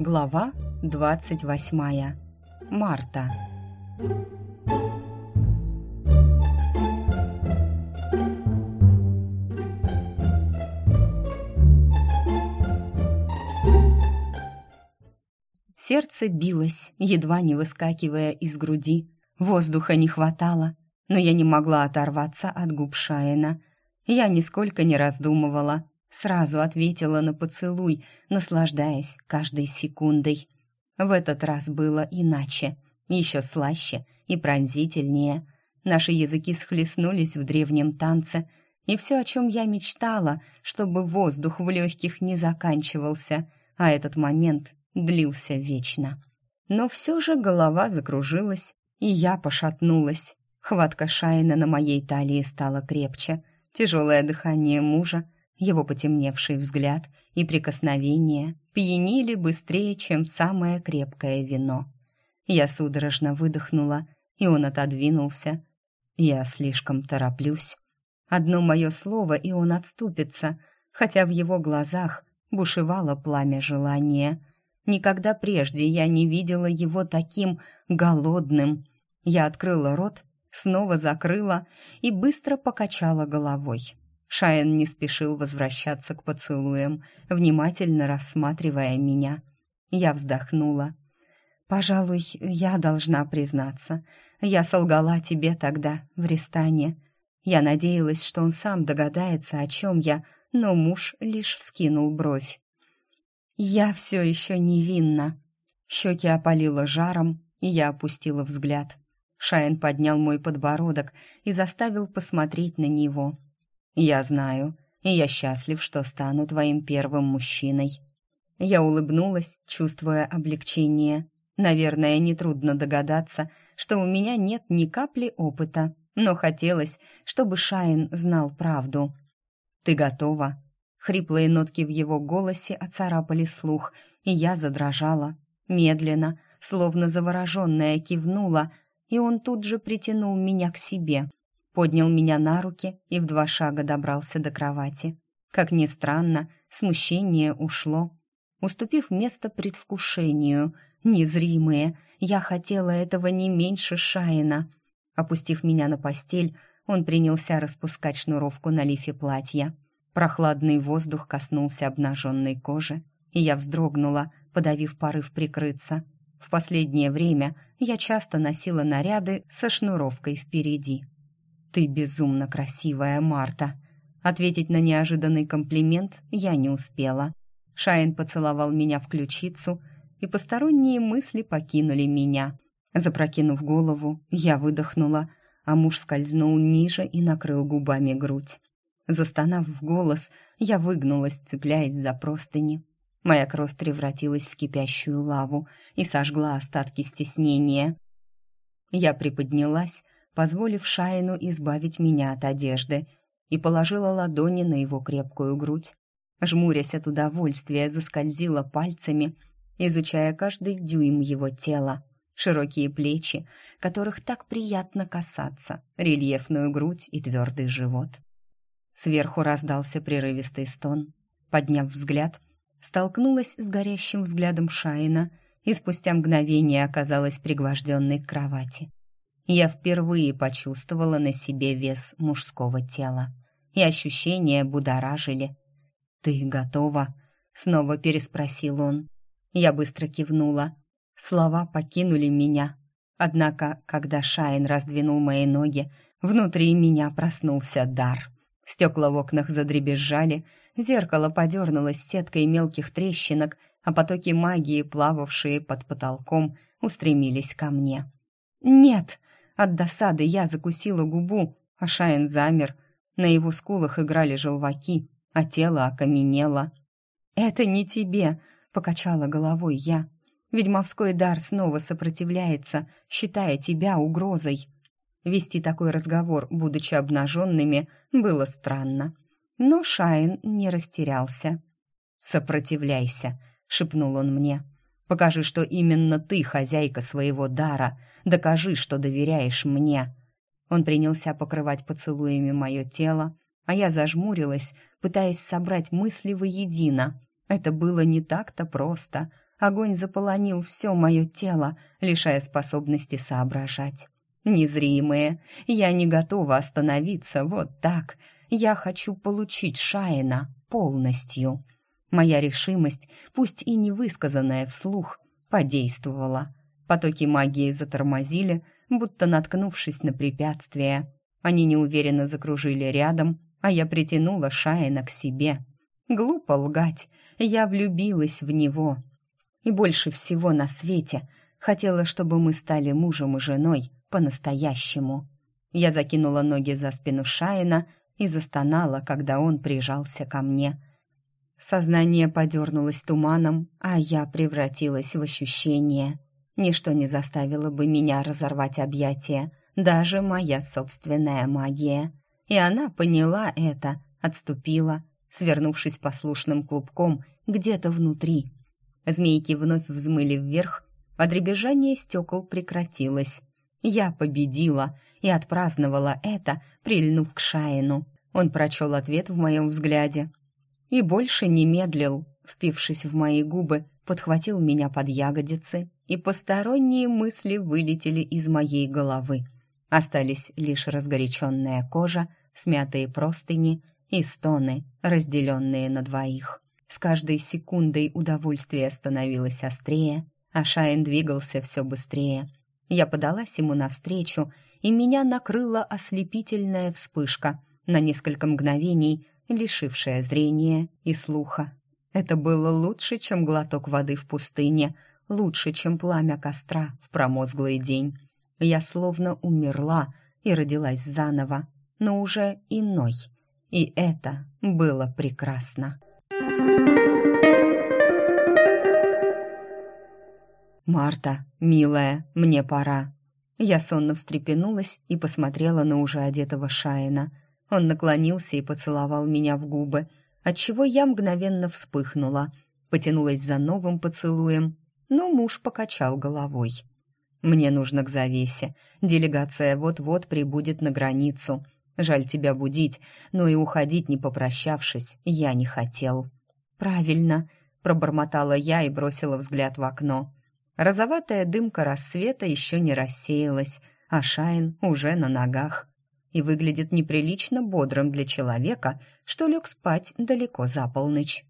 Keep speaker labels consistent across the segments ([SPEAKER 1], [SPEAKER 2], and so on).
[SPEAKER 1] Глава 28. Марта. Сердце билось, едва не выскакивая из груди. Воздуха не хватало, но я не могла оторваться от губ Шаина. Я нисколько не раздумывала, Сразу ответила на поцелуй, наслаждаясь каждой секундой. В этот раз было иначе, еще слаще и пронзительнее. Наши языки схлестнулись в древнем танце, и все, о чем я мечтала, чтобы воздух в легких не заканчивался, а этот момент длился вечно. Но все же голова закружилась, и я пошатнулась. Хватка Шайна на моей талии стала крепче, тяжелое дыхание мужа — его потемневший взгляд и прикосновения пьянили быстрее, чем самое крепкое вино. Я судорожно выдохнула, и он отодвинулся. Я слишком тороплюсь. Одно мое слово, и он отступится, хотя в его глазах бушевало пламя желания. Никогда прежде я не видела его таким голодным. Я открыла рот, снова закрыла и быстро покачала головой. Шаен не спешил возвращаться к поцелуям, внимательно рассматривая меня. Я вздохнула. «Пожалуй, я должна признаться. Я солгала тебе тогда, в Ристане. Я надеялась, что он сам догадается, о чем я, но муж лишь вскинул бровь. Я все еще невинна». Щеки опалило жаром, и я опустила взгляд. Шаен поднял мой подбородок и заставил посмотреть на него. «Я знаю, и я счастлив, что стану твоим первым мужчиной». Я улыбнулась, чувствуя облегчение. Наверное, нетрудно догадаться, что у меня нет ни капли опыта, но хотелось, чтобы Шайн знал правду. «Ты готова?» Хриплые нотки в его голосе оцарапали слух, и я задрожала. Медленно, словно завороженная, кивнула, и он тут же притянул меня к себе поднял меня на руки и в два шага добрался до кровати. Как ни странно, смущение ушло, уступив место предвкушению. Незримые, я хотела этого не меньше Шаина. Опустив меня на постель, он принялся распускать шнуровку на лифе платья. Прохладный воздух коснулся обнаженной кожи, и я вздрогнула, подавив порыв прикрыться. В последнее время я часто носила наряды со шнуровкой впереди. «Ты безумно красивая, Марта!» Ответить на неожиданный комплимент я не успела. Шайн поцеловал меня в ключицу, и посторонние мысли покинули меня. Запрокинув голову, я выдохнула, а муж скользнул ниже и накрыл губами грудь. Застонав в голос, я выгнулась, цепляясь за простыни. Моя кровь превратилась в кипящую лаву и сожгла остатки стеснения. Я приподнялась, позволив Шайну избавить меня от одежды, и положила ладони на его крепкую грудь. Жмурясь от удовольствия, заскользила пальцами, изучая каждый дюйм его тела, широкие плечи, которых так приятно касаться, рельефную грудь и твердый живот. Сверху раздался прерывистый стон. Подняв взгляд, столкнулась с горящим взглядом Шайна и спустя мгновение оказалась пригвожденной к кровати я впервые почувствовала на себе вес мужского тела, и ощущения будоражили. «Ты готова?» — снова переспросил он. Я быстро кивнула. Слова покинули меня. Однако, когда Шайн раздвинул мои ноги, внутри меня проснулся дар. Стекла в окнах задребезжали, зеркало подернулось сеткой мелких трещинок, а потоки магии, плававшие под потолком, устремились ко мне. «Нет!» От досады я закусила губу, а Шаин замер. На его скулах играли желваки, а тело окаменело. «Это не тебе», — покачала головой я. «Ведьмовской дар снова сопротивляется, считая тебя угрозой». Вести такой разговор, будучи обнаженными, было странно. Но Шайн не растерялся. «Сопротивляйся», — шепнул он мне. Покажи, что именно ты хозяйка своего дара. Докажи, что доверяешь мне». Он принялся покрывать поцелуями мое тело, а я зажмурилась, пытаясь собрать мысли воедино. Это было не так-то просто. Огонь заполонил все мое тело, лишая способности соображать. Незримые, я не готова остановиться вот так. Я хочу получить Шаина полностью. Моя решимость, пусть и не высказанная вслух, подействовала. Потоки магии затормозили, будто наткнувшись на препятствие. Они неуверенно закружили рядом, а я притянула Шаина к себе. Глупо лгать, я влюбилась в него. И больше всего на свете хотела, чтобы мы стали мужем и женой по-настоящему. Я закинула ноги за спину Шаина и застонала, когда он прижался ко мне. Сознание подернулось туманом, а я превратилась в ощущение. Ничто не заставило бы меня разорвать объятия, даже моя собственная магия. И она поняла это, отступила, свернувшись послушным клубком где-то внутри. Змейки вновь взмыли вверх, а дребезжание стекол прекратилось. Я победила и отпраздновала это, прильнув к Шаину. Он прочел ответ в моем взгляде и больше не медлил, впившись в мои губы, подхватил меня под ягодицы, и посторонние мысли вылетели из моей головы. Остались лишь разгоряченная кожа, смятые простыни и стоны, разделенные на двоих. С каждой секундой удовольствие становилось острее, а Шайн двигался все быстрее. Я подалась ему навстречу, и меня накрыла ослепительная вспышка, на несколько мгновений лишившая зрения и слуха. Это было лучше, чем глоток воды в пустыне, лучше, чем пламя костра в промозглый день. Я словно умерла и родилась заново, но уже иной. И это было прекрасно. «Марта, милая, мне пора». Я сонно встрепенулась и посмотрела на уже одетого Шаина. Он наклонился и поцеловал меня в губы, отчего я мгновенно вспыхнула, потянулась за новым поцелуем, но муж покачал головой. «Мне нужно к завесе. Делегация вот-вот прибудет на границу. Жаль тебя будить, но и уходить, не попрощавшись, я не хотел». «Правильно», — пробормотала я и бросила взгляд в окно. Розоватая дымка рассвета еще не рассеялась, а Шайн уже на ногах и выглядит неприлично бодрым для человека, что лег спать далеко за полночь.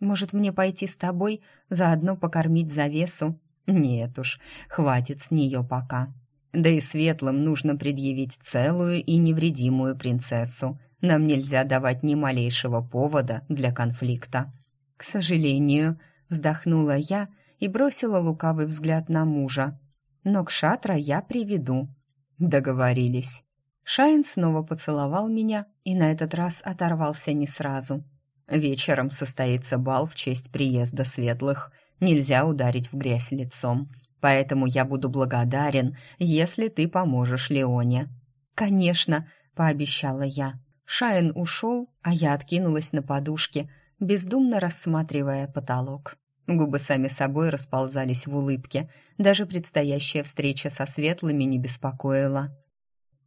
[SPEAKER 1] Может, мне пойти с тобой, заодно покормить завесу? Нет уж, хватит с нее пока. Да и светлым нужно предъявить целую и невредимую принцессу. Нам нельзя давать ни малейшего повода для конфликта. К сожалению, вздохнула я и бросила лукавый взгляд на мужа. Но к шатра я приведу. Договорились. Шайн снова поцеловал меня и на этот раз оторвался не сразу. Вечером состоится бал в честь приезда светлых. Нельзя ударить в грязь лицом. Поэтому я буду благодарен, если ты поможешь Леоне. Конечно, пообещала я. Шайн ушел, а я откинулась на подушке, бездумно рассматривая потолок. Губы сами собой расползались в улыбке. Даже предстоящая встреча со светлыми не беспокоила.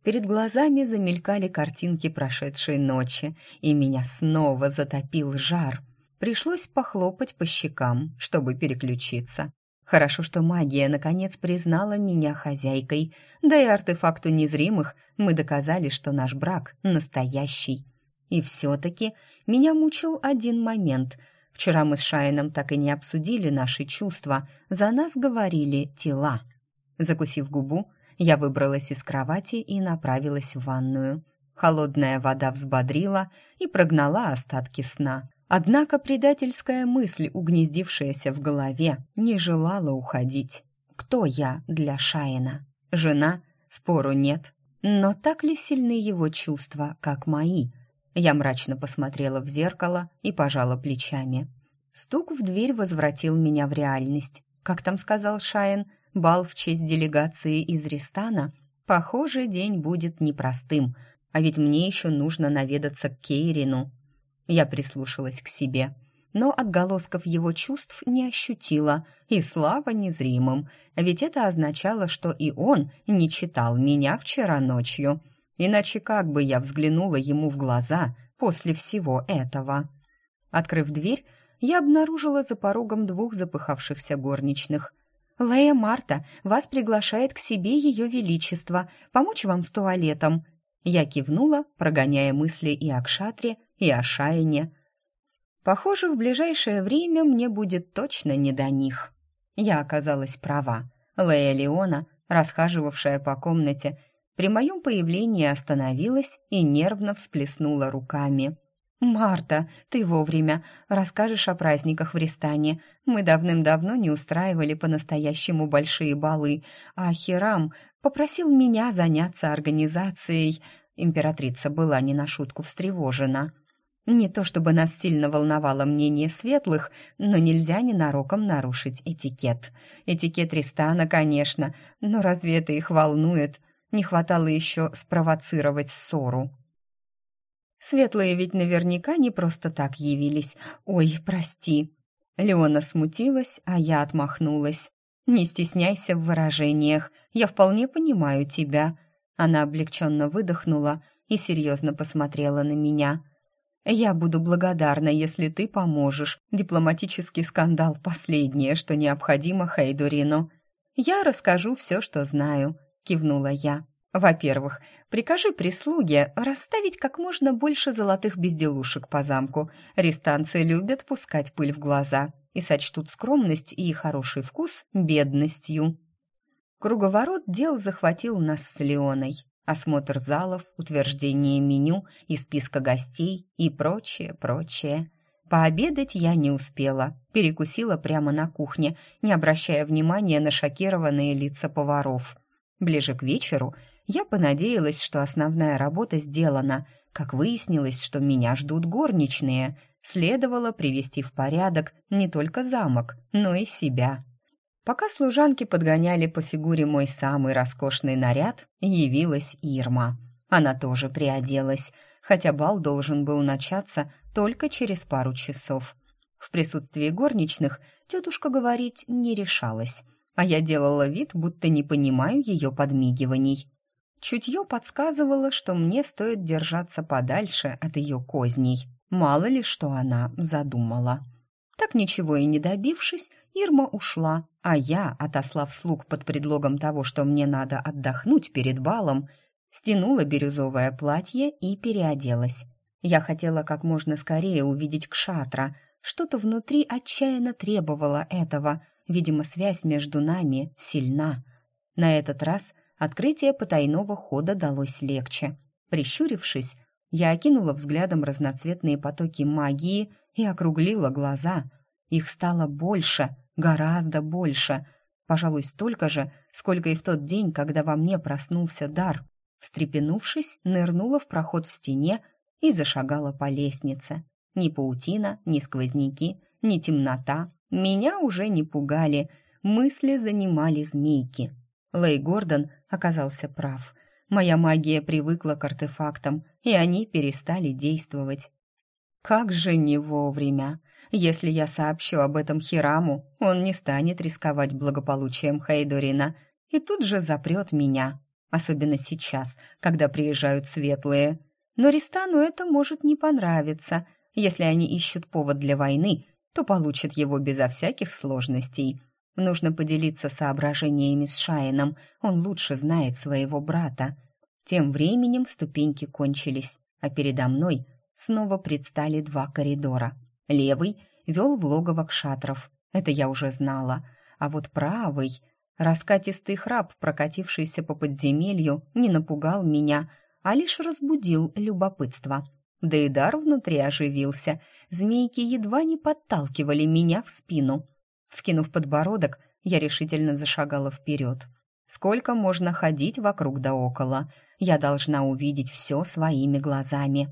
[SPEAKER 1] Перед глазами замелькали картинки прошедшей ночи, и меня снова затопил жар. Пришлось похлопать по щекам, чтобы переключиться. Хорошо, что магия наконец признала меня хозяйкой, да и артефакту незримых мы доказали, что наш брак настоящий. И все-таки меня мучил один момент. Вчера мы с Шайном так и не обсудили наши чувства, за нас говорили тела. Закусив губу, я выбралась из кровати и направилась в ванную. Холодная вода взбодрила и прогнала остатки сна. Однако предательская мысль, угнездившаяся в голове, не желала уходить. Кто я для Шаина? Жена? Спору нет. Но так ли сильны его чувства, как мои? Я мрачно посмотрела в зеркало и пожала плечами. Стук в дверь возвратил меня в реальность. Как там сказал Шаин, Бал в честь делегации из Ристана. Похоже, день будет непростым, а ведь мне еще нужно наведаться к Кейрину. Я прислушалась к себе, но отголосков его чувств не ощутила, и слава незримым, ведь это означало, что и он не читал меня вчера ночью. Иначе как бы я взглянула ему в глаза после всего этого? Открыв дверь, я обнаружила за порогом двух запыхавшихся горничных. «Лея Марта, вас приглашает к себе ее величество. Помочь вам с туалетом?» Я кивнула, прогоняя мысли и о Кшатре, и о Шайне. Похоже, в ближайшее время мне будет точно не до них. Я оказалась права. Лея Леона, расхаживавшая по комнате, при моем появлении остановилась и нервно всплеснула руками. «Марта, ты вовремя. Расскажешь о праздниках в Ристане. Мы давным-давно не устраивали по-настоящему большие балы, а Хирам попросил меня заняться организацией. Императрица была не на шутку встревожена. Не то чтобы нас сильно волновало мнение светлых, но нельзя ненароком нарушить этикет. Этикет Ристана, конечно, но разве это их волнует? Не хватало еще спровоцировать ссору. Светлые ведь наверняка не просто так явились. Ой, прости. Леона смутилась, а я отмахнулась. Не стесняйся в выражениях. Я вполне понимаю тебя. Она облегченно выдохнула и серьезно посмотрела на меня. Я буду благодарна, если ты поможешь. Дипломатический скандал последнее, что необходимо Хейдурину. Я расскажу все, что знаю, кивнула я. Во-первых, прикажи прислуге расставить как можно больше золотых безделушек по замку. Рестанцы любят пускать пыль в глаза и сочтут скромность и хороший вкус бедностью. Круговорот дел захватил нас с Леоной. Осмотр залов, утверждение меню и списка гостей и прочее, прочее. Пообедать я не успела, перекусила прямо на кухне, не обращая внимания на шокированные лица поваров. Ближе к вечеру – я понадеялась, что основная работа сделана. Как выяснилось, что меня ждут горничные, следовало привести в порядок не только замок, но и себя. Пока служанки подгоняли по фигуре мой самый роскошный наряд, явилась Ирма. Она тоже приоделась, хотя бал должен был начаться только через пару часов. В присутствии горничных тетушка говорить не решалась, а я делала вид, будто не понимаю ее подмигиваний. Чутье подсказывало, что мне стоит держаться подальше от ее козней. Мало ли, что она задумала. Так ничего и не добившись, Ирма ушла, а я, отослав слуг под предлогом того, что мне надо отдохнуть перед балом, стянула бирюзовое платье и переоделась. Я хотела как можно скорее увидеть Кшатра. Что-то внутри отчаянно требовало этого. Видимо, связь между нами сильна. На этот раз открытие потайного хода далось легче. Прищурившись, я окинула взглядом разноцветные потоки магии и округлила глаза. Их стало больше, гораздо больше. Пожалуй, столько же, сколько и в тот день, когда во мне проснулся дар. Встрепенувшись, нырнула в проход в стене и зашагала по лестнице. Ни паутина, ни сквозняки, ни темнота меня уже не пугали. Мысли занимали змейки. Лэй Гордон оказался прав. Моя магия привыкла к артефактам, и они перестали действовать. Как же не вовремя! Если я сообщу об этом Хираму, он не станет рисковать благополучием Хейдорина и тут же запрет меня, особенно сейчас, когда приезжают светлые. Но Ристану это может не понравиться. Если они ищут повод для войны, то получат его безо всяких сложностей — Нужно поделиться соображениями с Шаином, он лучше знает своего брата. Тем временем ступеньки кончились, а передо мной снова предстали два коридора. Левый вел в логово кшатров, это я уже знала, а вот правый... Раскатистый храп, прокатившийся по подземелью, не напугал меня, а лишь разбудил любопытство. Да и дар внутри оживился, змейки едва не подталкивали меня в спину — Вскинув подбородок, я решительно зашагала вперед. Сколько можно ходить вокруг да около? Я должна увидеть все своими глазами.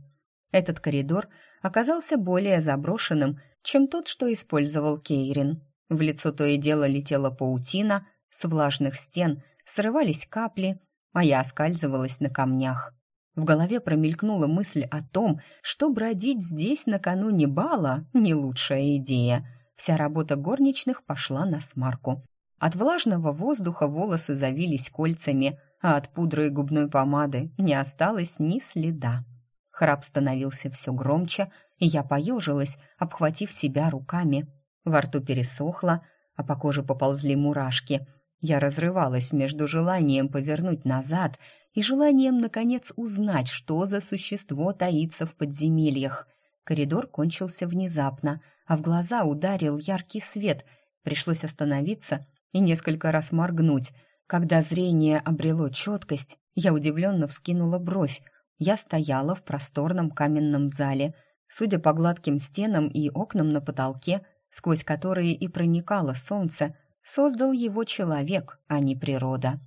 [SPEAKER 1] Этот коридор оказался более заброшенным, чем тот, что использовал Кейрин. В лицо то и дело летела паутина, с влажных стен срывались капли, а я оскальзывалась на камнях. В голове промелькнула мысль о том, что бродить здесь накануне бала — не лучшая идея — Вся работа горничных пошла на смарку. От влажного воздуха волосы завились кольцами, а от пудры и губной помады не осталось ни следа. Храп становился все громче, и я поежилась, обхватив себя руками. Во рту пересохло, а по коже поползли мурашки. Я разрывалась между желанием повернуть назад и желанием, наконец, узнать, что за существо таится в подземельях. Коридор кончился внезапно, а в глаза ударил яркий свет. Пришлось остановиться и несколько раз моргнуть. Когда зрение обрело четкость, я удивленно вскинула бровь. Я стояла в просторном каменном зале. Судя по гладким стенам и окнам на потолке, сквозь которые и проникало солнце, создал его человек, а не природа.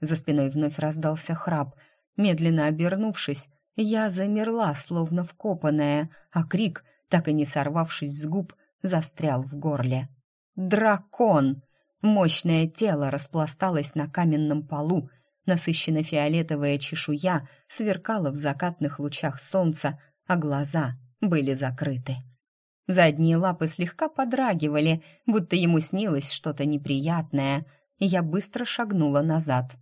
[SPEAKER 1] За спиной вновь раздался храп. Медленно обернувшись, я замерла, словно вкопанная, а крик, так и не сорвавшись с губ, застрял в горле. «Дракон!» Мощное тело распласталось на каменном полу, насыщенно-фиолетовая чешуя сверкала в закатных лучах солнца, а глаза были закрыты. Задние лапы слегка подрагивали, будто ему снилось что-то неприятное, я быстро шагнула назад.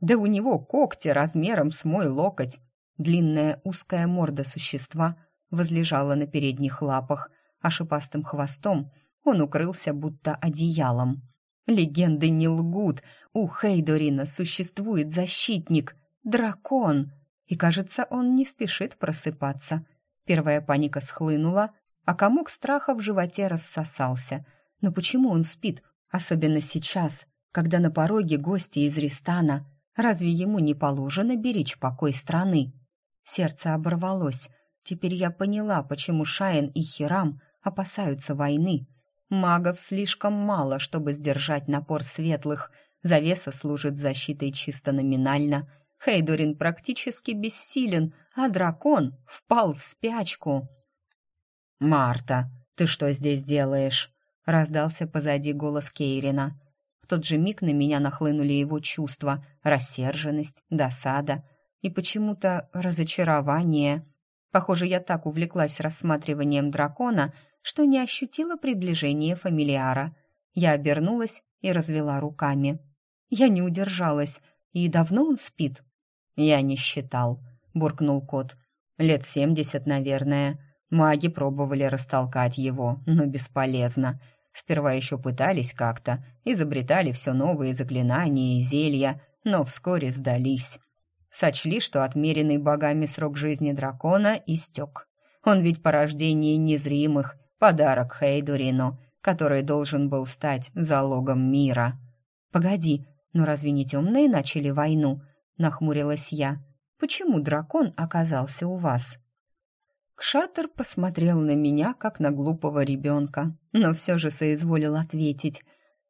[SPEAKER 1] Да у него когти размером с мой локоть. Длинная узкая морда существа возлежала на передних лапах, а шипастым хвостом он укрылся будто одеялом. Легенды не лгут. У Хейдорина существует защитник, дракон. И, кажется, он не спешит просыпаться. Первая паника схлынула, а комок страха в животе рассосался. Но почему он спит, особенно сейчас, когда на пороге гости из Ристана? Разве ему не положено беречь покой страны? Сердце оборвалось. Теперь я поняла, почему Шаин и Хирам опасаются войны. Магов слишком мало, чтобы сдержать напор светлых. Завеса служит защитой чисто номинально. Хейдорин практически бессилен, а дракон впал в спячку. «Марта, ты что здесь делаешь?» — раздался позади голос Кейрина тот же миг на меня нахлынули его чувства, рассерженность, досада и почему-то разочарование. Похоже, я так увлеклась рассматриванием дракона, что не ощутила приближение фамилиара. Я обернулась и развела руками. Я не удержалась. И давно он спит? Я не считал, буркнул кот. Лет семьдесят, наверное. Маги пробовали растолкать его, но бесполезно. Сперва еще пытались как-то, изобретали все новые заклинания и зелья, но вскоре сдались. Сочли, что отмеренный богами срок жизни дракона истек. Он ведь порождение незримых, подарок Хейдурину, который должен был стать залогом мира. «Погоди, но разве не темные начали войну?» — нахмурилась я. «Почему дракон оказался у вас?» Кшатер посмотрел на меня, как на глупого ребенка, но все же соизволил ответить.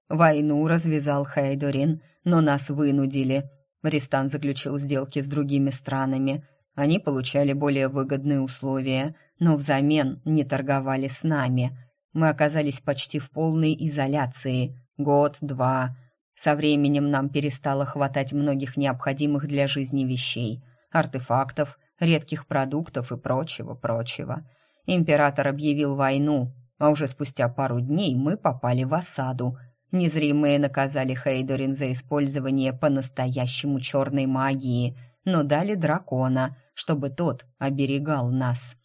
[SPEAKER 1] «Войну развязал Хайдорин, но нас вынудили. Ристан заключил сделки с другими странами. Они получали более выгодные условия, но взамен не торговали с нами. Мы оказались почти в полной изоляции. Год-два. Со временем нам перестало хватать многих необходимых для жизни вещей, артефактов, редких продуктов и прочего-прочего. Император объявил войну, а уже спустя пару дней мы попали в осаду. Незримые наказали Хейдорин за использование по-настоящему черной магии, но дали дракона, чтобы тот оберегал нас.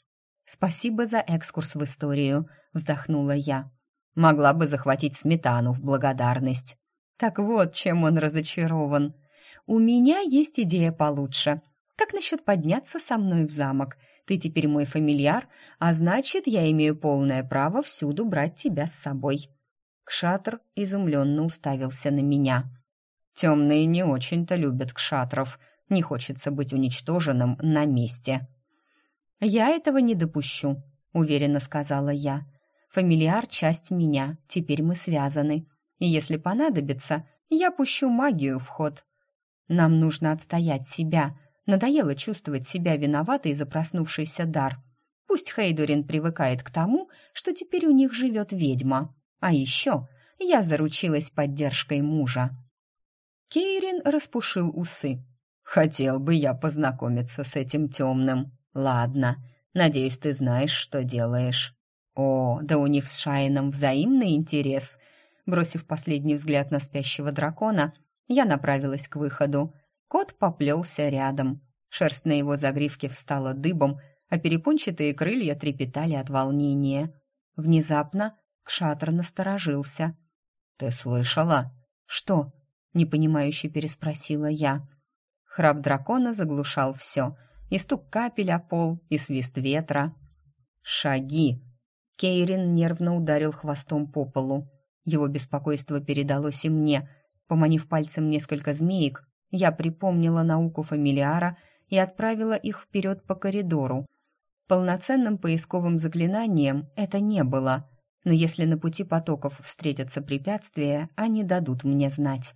[SPEAKER 1] «Спасибо за экскурс в историю», — вздохнула я. «Могла бы захватить сметану в благодарность». «Так вот, чем он разочарован. У меня есть идея получше», как насчет подняться со мной в замок? Ты теперь мой фамильяр, а значит, я имею полное право всюду брать тебя с собой». Кшатр изумленно уставился на меня. «Темные не очень-то любят кшатров. Не хочется быть уничтоженным на месте». «Я этого не допущу», — уверенно сказала я. «Фамильяр — часть меня, теперь мы связаны. И если понадобится, я пущу магию в ход. Нам нужно отстоять себя, Надоело чувствовать себя виноватой за проснувшийся дар. Пусть Хейдурин привыкает к тому, что теперь у них живет ведьма. А еще я заручилась поддержкой мужа. Кейрин распушил усы. «Хотел бы я познакомиться с этим темным. Ладно, надеюсь, ты знаешь, что делаешь». «О, да у них с Шайном взаимный интерес». Бросив последний взгляд на спящего дракона, я направилась к выходу. Кот поплелся рядом. Шерсть на его загривке встала дыбом, а перепончатые крылья трепетали от волнения. Внезапно Кшатр насторожился. «Ты слышала?» «Что?» — непонимающе переспросила я. Храп дракона заглушал все. И стук капель о пол, и свист ветра. «Шаги!» Кейрин нервно ударил хвостом по полу. Его беспокойство передалось и мне. Поманив пальцем несколько змеек, я припомнила науку фамилиара и отправила их вперед по коридору. Полноценным поисковым заклинанием это не было, но если на пути потоков встретятся препятствия, они дадут мне знать.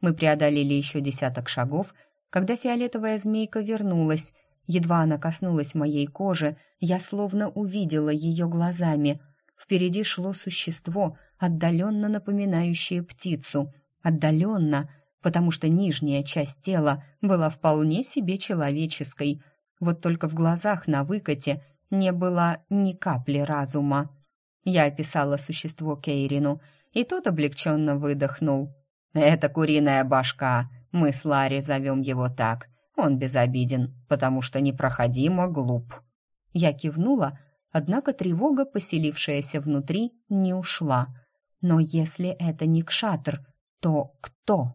[SPEAKER 1] Мы преодолели еще десяток шагов, когда фиолетовая змейка вернулась. Едва она коснулась моей кожи, я словно увидела ее глазами. Впереди шло существо, отдаленно напоминающее птицу. Отдаленно, потому что нижняя часть тела была вполне себе человеческой. Вот только в глазах на выкате не было ни капли разума. Я описала существо Кейрину, и тот облегченно выдохнул. «Это куриная башка. Мы с Ларри зовем его так. Он безобиден, потому что непроходимо глуп». Я кивнула, однако тревога, поселившаяся внутри, не ушла. «Но если это не Кшатр, то кто?»